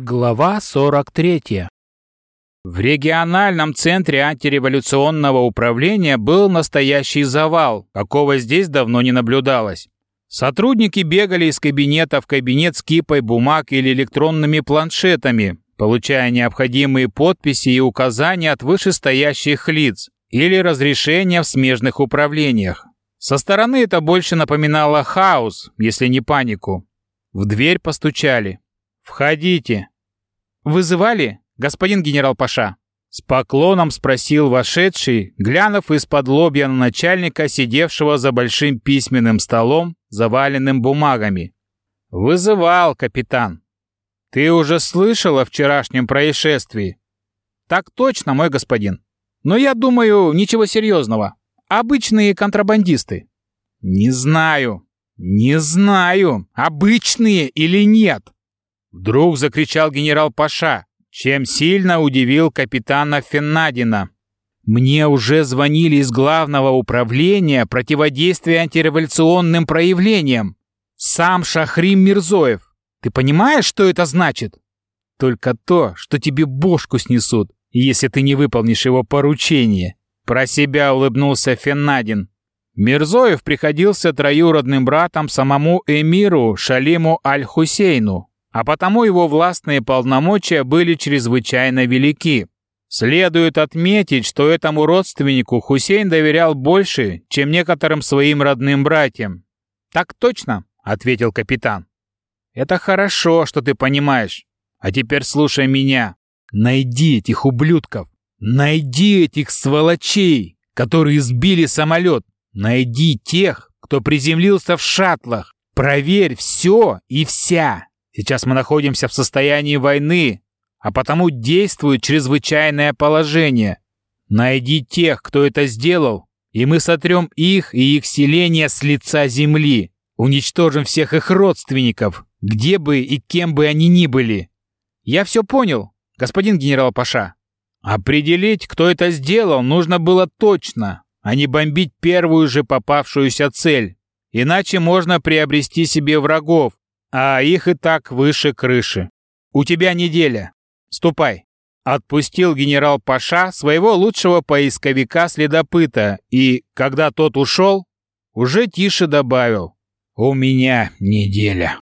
Глава 43. В региональном центре антиреволюционного управления был настоящий завал, какого здесь давно не наблюдалось. Сотрудники бегали из кабинета в кабинет с кипой бумаг или электронными планшетами, получая необходимые подписи и указания от вышестоящих лиц или разрешения в смежных управлениях. Со стороны это больше напоминало хаос, если не панику. В дверь постучали. «Входите». «Вызывали, господин генерал Паша?» С поклоном спросил вошедший, глянув из-под лобья на начальника, сидевшего за большим письменным столом, заваленным бумагами. «Вызывал, капитан. Ты уже слышал о вчерашнем происшествии?» «Так точно, мой господин. Но я думаю, ничего серьезного. Обычные контрабандисты». «Не знаю. Не знаю, обычные или нет. Вдруг закричал генерал Паша, чем сильно удивил капитана Феннадина. Мне уже звонили из главного управления противодействия антиреволюционным проявлениям. Сам Шахрим Мирзоев. Ты понимаешь, что это значит? Только то, что тебе бошку снесут, если ты не выполнишь его поручение. Про себя улыбнулся Феннадин. Мирзоев приходился троюродным братом самому эмиру Шалиму Аль-Хусейну, а потому его властные полномочия были чрезвычайно велики. Следует отметить, что этому родственнику Хусейн доверял больше, чем некоторым своим родным братьям. «Так точно», — ответил капитан. «Это хорошо, что ты понимаешь. А теперь слушай меня. Найди этих ублюдков. Найди этих сволочей, которые сбили самолет. Найди тех, кто приземлился в шаттлах. Проверь все и вся. Сейчас мы находимся в состоянии войны, а потому действует чрезвычайное положение. Найди тех, кто это сделал, и мы сотрем их и их селения с лица земли. Уничтожим всех их родственников, где бы и кем бы они ни были. Я все понял, господин генерал Паша. Определить, кто это сделал, нужно было точно, а не бомбить первую же попавшуюся цель. Иначе можно приобрести себе врагов, а их и так выше крыши. У тебя неделя. Ступай. Отпустил генерал Паша своего лучшего поисковика-следопыта и, когда тот ушел, уже тише добавил. У меня неделя.